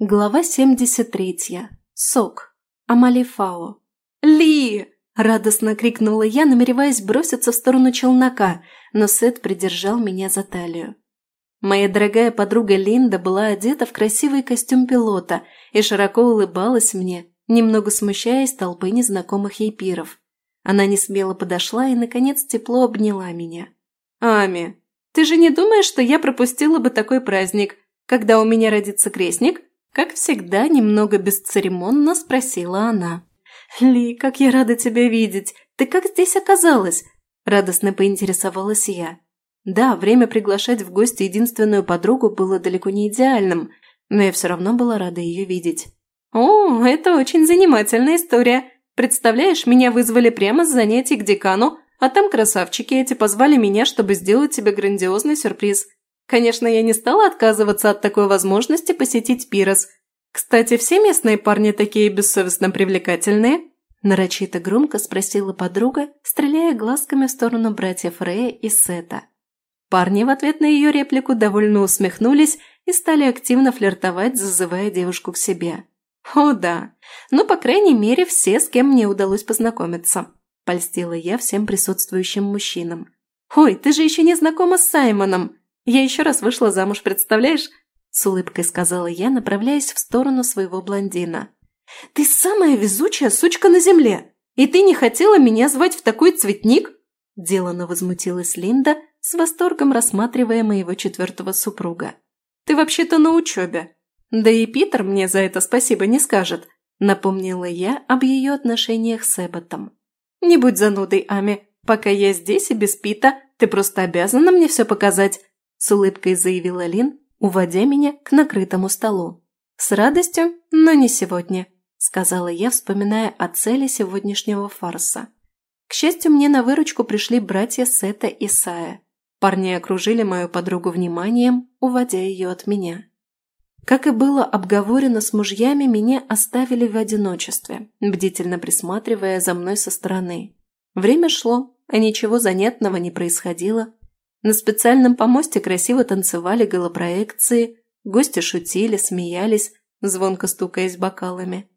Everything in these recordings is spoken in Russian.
Глава 73. Сок. Амалифао. «Ли!» – радостно крикнула я, намереваясь броситься в сторону челнока, но Сет придержал меня за талию. Моя дорогая подруга Линда была одета в красивый костюм пилота и широко улыбалась мне, немного смущаясь толпы незнакомых ей пиров. Она не смело подошла и, наконец, тепло обняла меня. «Ами, ты же не думаешь, что я пропустила бы такой праздник, когда у меня родится крестник?» Как всегда, немного бесцеремонно спросила она. «Ли, как я рада тебя видеть! Ты как здесь оказалась?» Радостно поинтересовалась я. Да, время приглашать в гости единственную подругу было далеко не идеальным, но я все равно была рада ее видеть. «О, это очень занимательная история. Представляешь, меня вызвали прямо с занятий к декану, а там красавчики эти позвали меня, чтобы сделать тебе грандиозный сюрприз. Конечно, я не стала отказываться от такой возможности посетить Пирос. Кстати, все местные парни такие бессовестно привлекательные?» Нарочито громко спросила подруга, стреляя глазками в сторону братьев Рея и Сета. Парни в ответ на ее реплику довольно усмехнулись и стали активно флиртовать, зазывая девушку к себе. «О да, ну, по крайней мере, все, с кем мне удалось познакомиться», – польстила я всем присутствующим мужчинам. «Ой, ты же еще не знакома с Саймоном!» Я еще раз вышла замуж, представляешь?» С улыбкой сказала я, направляясь в сторону своего блондина. «Ты самая везучая сучка на земле! И ты не хотела меня звать в такой цветник?» Делано возмутилась Линда, с восторгом рассматривая моего четвертого супруга. «Ты вообще-то на учебе. Да и Питер мне за это спасибо не скажет», напомнила я об ее отношениях с Эбботом. «Не будь занудой, Ами. Пока я здесь и без Пита, ты просто обязана мне все показать, с улыбкой заявила Лин, уводя меня к накрытому столу. «С радостью, но не сегодня», – сказала я, вспоминая о цели сегодняшнего фарса. К счастью, мне на выручку пришли братья Сета и Сая. Парни окружили мою подругу вниманием, уводя ее от меня. Как и было обговорено с мужьями, меня оставили в одиночестве, бдительно присматривая за мной со стороны. Время шло, а ничего занятного не происходило, на специальном помосте красиво танцевали голопроекции, гости шутили, смеялись, звонко стукаясь бокалами.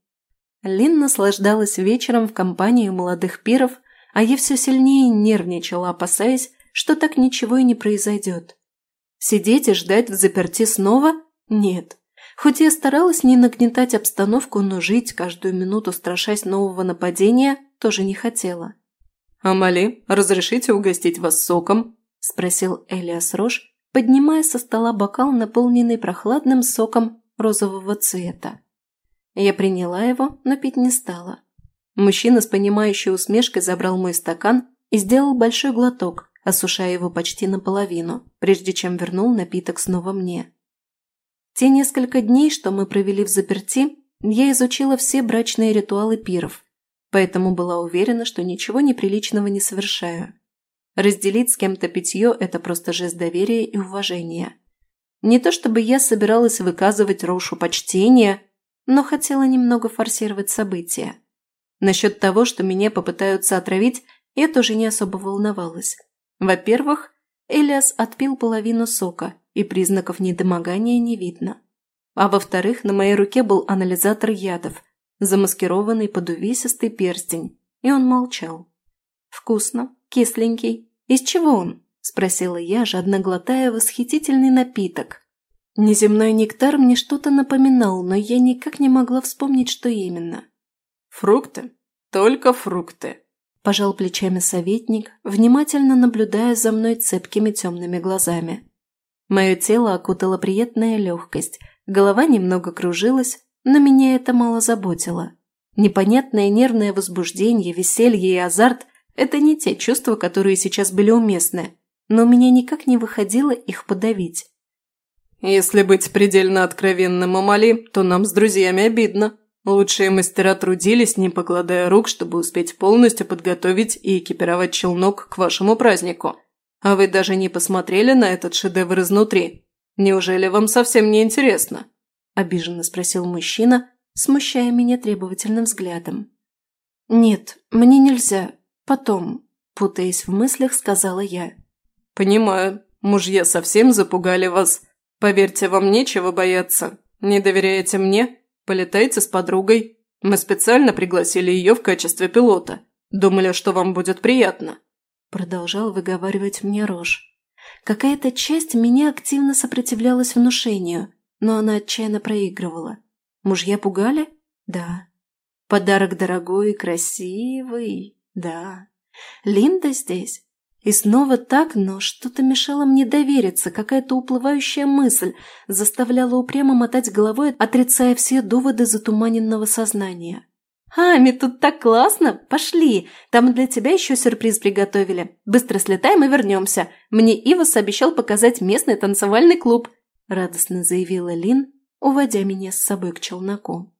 Лин наслаждалась вечером в компании молодых пиров, а я все сильнее нервничала, опасаясь, что так ничего и не произойдет. Сидеть и ждать в заперти снова? Нет. Хоть я старалась не нагнетать обстановку, но жить каждую минуту, страшась нового нападения, тоже не хотела. «Амали, разрешите угостить вас соком?» – спросил Элиас Рош, поднимая со стола бокал, наполненный прохладным соком розового цвета. Я приняла его, но пить не стала. Мужчина с понимающей усмешкой забрал мой стакан и сделал большой глоток, осушая его почти наполовину, прежде чем вернул напиток снова мне. Те несколько дней, что мы провели в заперти, я изучила все брачные ритуалы пиров, поэтому была уверена, что ничего неприличного не совершаю. Разделить с кем-то питье – это просто жест доверия и уважения. Не то чтобы я собиралась выказывать Рошу почтение, но хотела немного форсировать события. Насчет того, что меня попытаются отравить, я тоже не особо волновалась. Во-первых, Элиас отпил половину сока, и признаков недомогания не видно. А во-вторых, на моей руке был анализатор ядов, замаскированный под увесистый перстень, и он молчал. Вкусно, кисленький. Из чего он?» – спросила я, жадно глотая восхитительный напиток. Неземной нектар мне что-то напоминал, но я никак не могла вспомнить, что именно. «Фрукты. Только фрукты», – пожал плечами советник, внимательно наблюдая за мной цепкими темными глазами. Мое тело окутала приятная легкость, голова немного кружилась, но меня это мало заботило. Непонятное нервное возбуждение, веселье и азарт это не те чувства, которые сейчас были уместны, но у меня никак не выходило их подавить. «Если быть предельно откровенным, Амали, то нам с друзьями обидно. Лучшие мастера трудились, не покладая рук, чтобы успеть полностью подготовить и экипировать челнок к вашему празднику. А вы даже не посмотрели на этот шедевр изнутри. Неужели вам совсем не интересно?» – обиженно спросил мужчина, смущая меня требовательным взглядом. «Нет, мне нельзя. Потом, путаясь в мыслях, сказала я. «Понимаю. Мужья совсем запугали вас. Поверьте, вам нечего бояться. Не доверяете мне? Полетайте с подругой. Мы специально пригласили ее в качестве пилота. Думали, что вам будет приятно». Продолжал выговаривать мне рожь. Какая-то часть меня активно сопротивлялась внушению, но она отчаянно проигрывала. Мужья пугали? Да. Подарок дорогой и красивый? Да. Линда здесь? И снова так, но что-то мешало мне довериться, какая-то уплывающая мысль заставляла упрямо мотать головой, отрицая все доводы затуманенного сознания. «Ами, тут так классно! Пошли! Там для тебя еще сюрприз приготовили. Быстро слетаем и вернемся. Мне Ивас обещал показать местный танцевальный клуб», – радостно заявила Лин, уводя меня с собой к челноку.